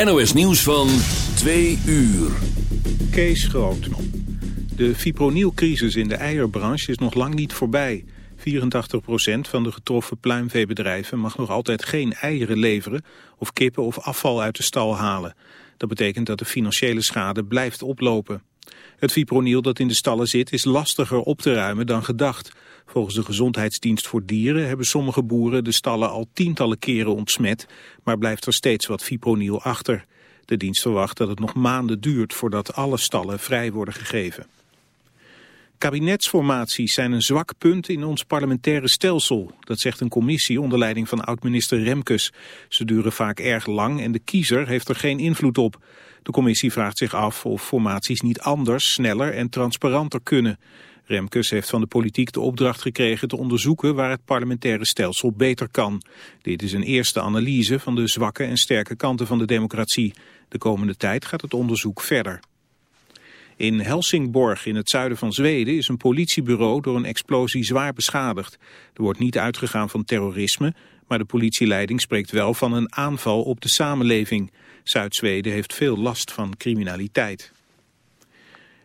NOS Nieuws van 2 uur. Kees Groot. De fipronilcrisis in de eierbranche is nog lang niet voorbij. 84% van de getroffen pluimveebedrijven mag nog altijd geen eieren leveren... of kippen of afval uit de stal halen. Dat betekent dat de financiële schade blijft oplopen. Het fipronil dat in de stallen zit is lastiger op te ruimen dan gedacht. Volgens de Gezondheidsdienst voor Dieren hebben sommige boeren de stallen al tientallen keren ontsmet, maar blijft er steeds wat fipronil achter. De dienst verwacht dat het nog maanden duurt voordat alle stallen vrij worden gegeven. Kabinetsformaties zijn een zwak punt in ons parlementaire stelsel. Dat zegt een commissie onder leiding van oud-minister Remkes. Ze duren vaak erg lang en de kiezer heeft er geen invloed op. De commissie vraagt zich af of formaties niet anders, sneller en transparanter kunnen. Remkes heeft van de politiek de opdracht gekregen te onderzoeken waar het parlementaire stelsel beter kan. Dit is een eerste analyse van de zwakke en sterke kanten van de democratie. De komende tijd gaat het onderzoek verder. In Helsingborg in het zuiden van Zweden is een politiebureau door een explosie zwaar beschadigd. Er wordt niet uitgegaan van terrorisme, maar de politieleiding spreekt wel van een aanval op de samenleving. Zuid-Zweden heeft veel last van criminaliteit.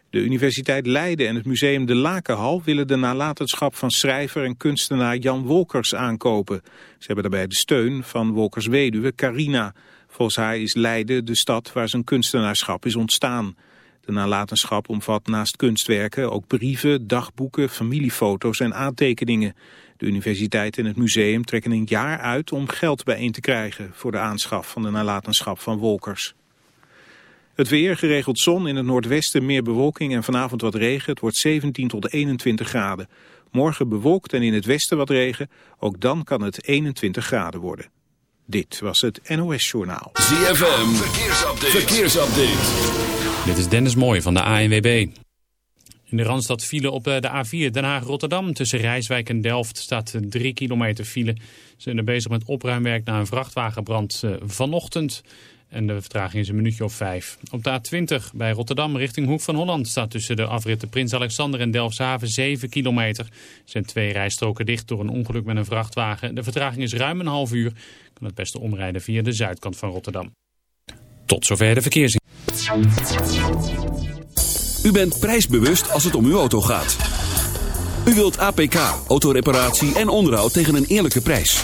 De Universiteit Leiden en het Museum de Lakenhal willen de nalatenschap van schrijver en kunstenaar Jan Wolkers aankopen. Ze hebben daarbij de steun van Wolkers weduwe Carina. Volgens haar is Leiden de stad waar zijn kunstenaarschap is ontstaan. De nalatenschap omvat naast kunstwerken ook brieven, dagboeken, familiefoto's en aantekeningen. De universiteit en het museum trekken een jaar uit om geld bijeen te krijgen voor de aanschaf van de nalatenschap van Wolkers. Het weer, geregeld zon, in het noordwesten meer bewolking en vanavond wat regen. Het wordt 17 tot 21 graden. Morgen bewolkt en in het westen wat regen. Ook dan kan het 21 graden worden. Dit was het NOS Journaal. ZFM, verkeersupdate. verkeersupdate. Dit is Dennis Mooij van de ANWB. In de Randstad file op eh, de A4 Den Haag-Rotterdam. Tussen Rijswijk en Delft staat 3 kilometer file. Ze zijn er bezig met opruimwerk na een vrachtwagenbrand eh, vanochtend. En de vertraging is een minuutje of vijf. Op de A20 bij Rotterdam richting Hoek van Holland staat tussen de afritten Prins Alexander en Delfshaven 7 kilometer. Er zijn twee rijstroken dicht door een ongeluk met een vrachtwagen. De vertraging is ruim een half uur. Kan het beste omrijden via de zuidkant van Rotterdam. Tot zover de verkeersin. U bent prijsbewust als het om uw auto gaat. U wilt APK, autoreparatie en onderhoud tegen een eerlijke prijs.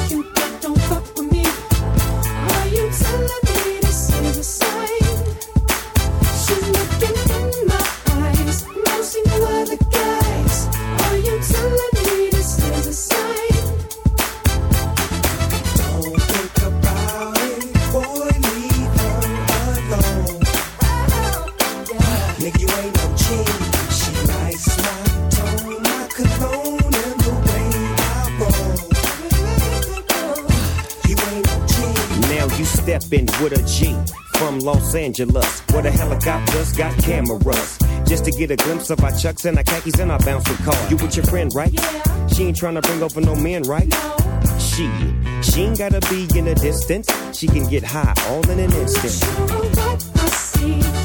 Los Angeles, where the helicopters got cameras. Just to get a glimpse of our chucks and our khakis and our bouncing car. You with your friend, right? Yeah. She ain't trying to bring over no men, right? No. She, she ain't gotta be in the distance. She can get high all in an instant. Sure what I see,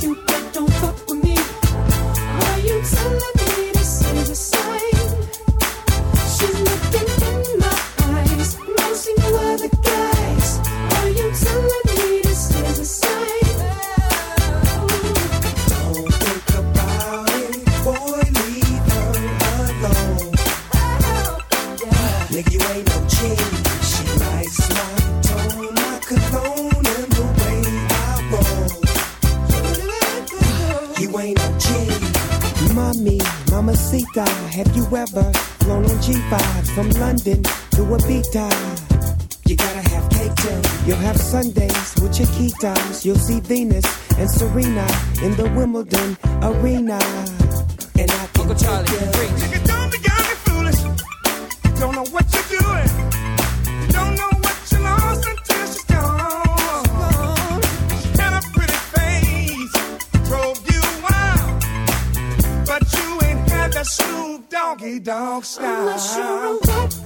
times. You'll see Venus and Serena in the Wimbledon arena. And I can Uncle Charlie, you. preach. Nigga, don't be young and foolish. You don't know what you're doing. You don't know what you lost until she's gone. She had a pretty face, drove you wild, but you ain't had that Snoop Doggy Dog I'm not sure style. what I see,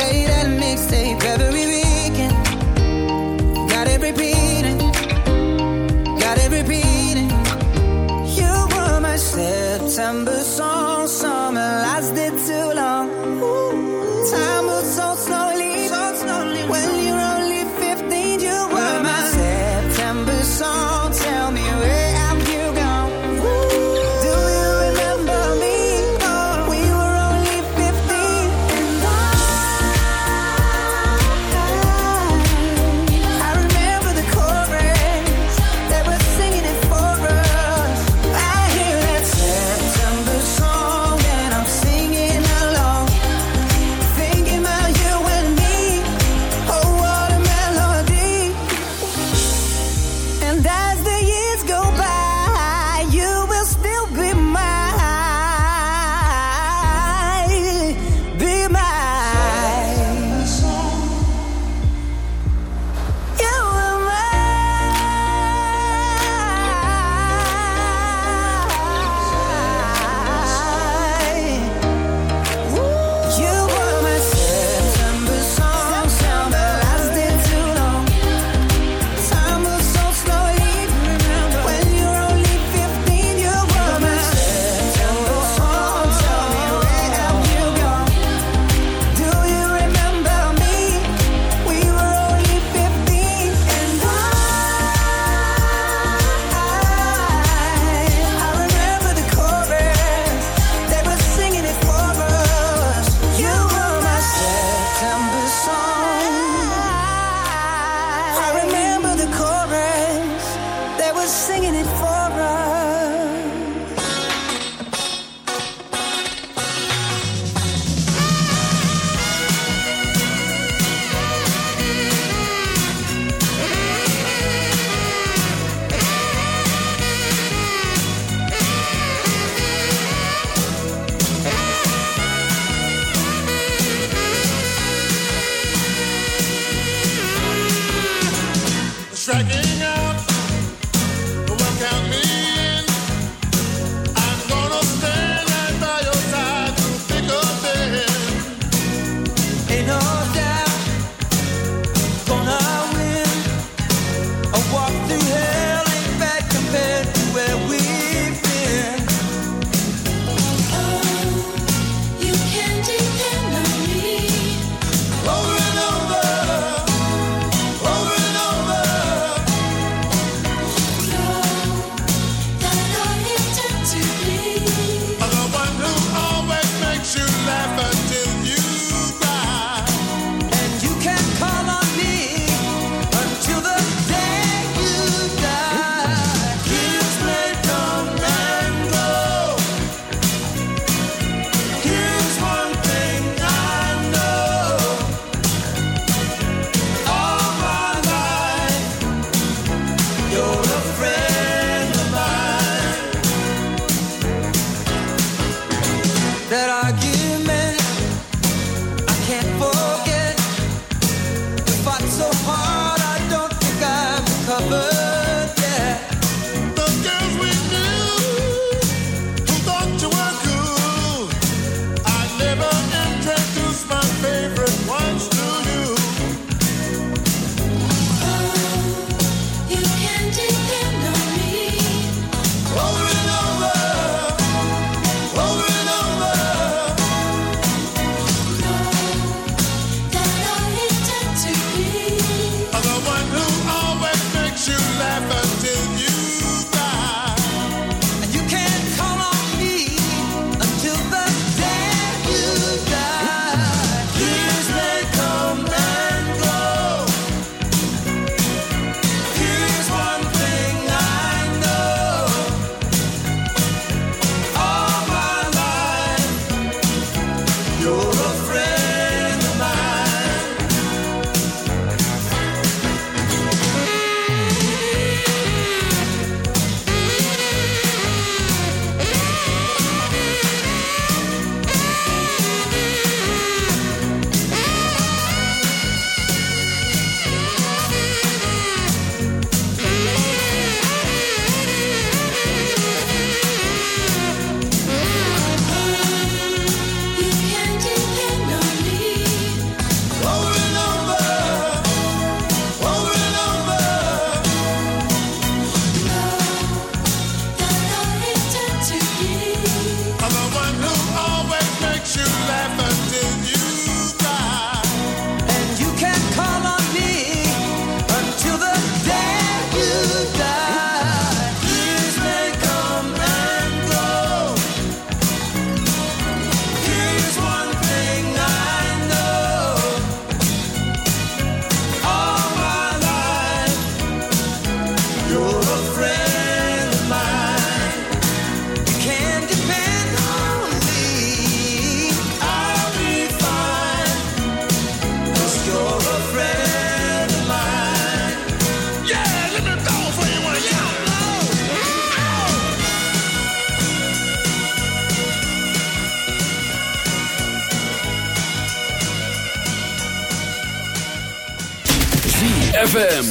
ZFM.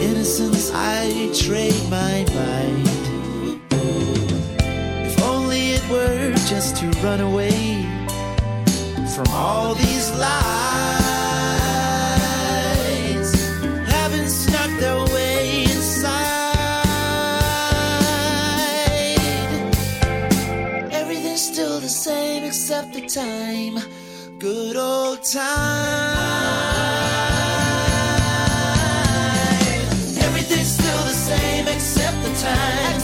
innocence, I trade my mind. If only it were just to run away from all these lies, having snuck their way inside. Everything's still the same except the time, good old time. Time.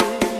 away.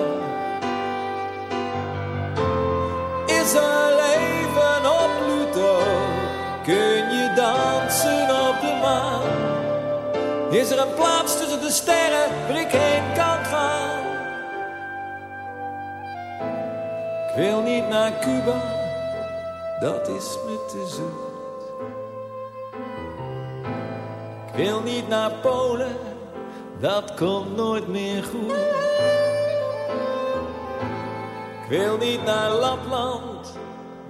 Er leven op Pluto? Kun je dansen op de maan? Is er een plaats tussen de sterren waar ik heen kan gaan? Ik wil niet naar Cuba, dat is me te zoet. Ik wil niet naar Polen, dat komt nooit meer goed. Ik wil niet naar Lapland,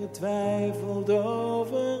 getwijfeld over.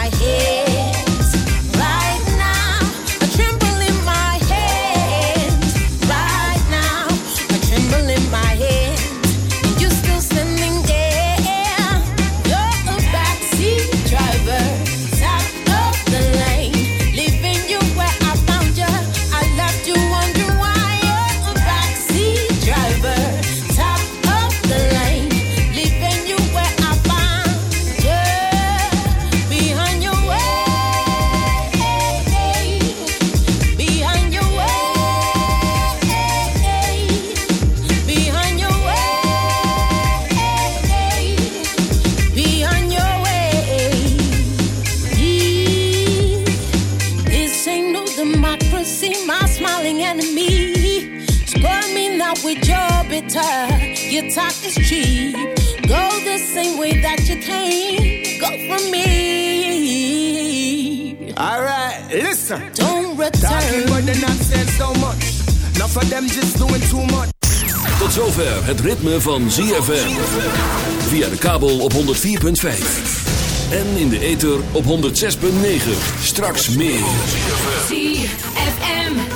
Don't return. Talking but they're not saying so much. Of them just doing too much. Tot zover het ritme van ZFM. Via de kabel op 104.5. En in de ether op 106.9. Straks meer. ZFM.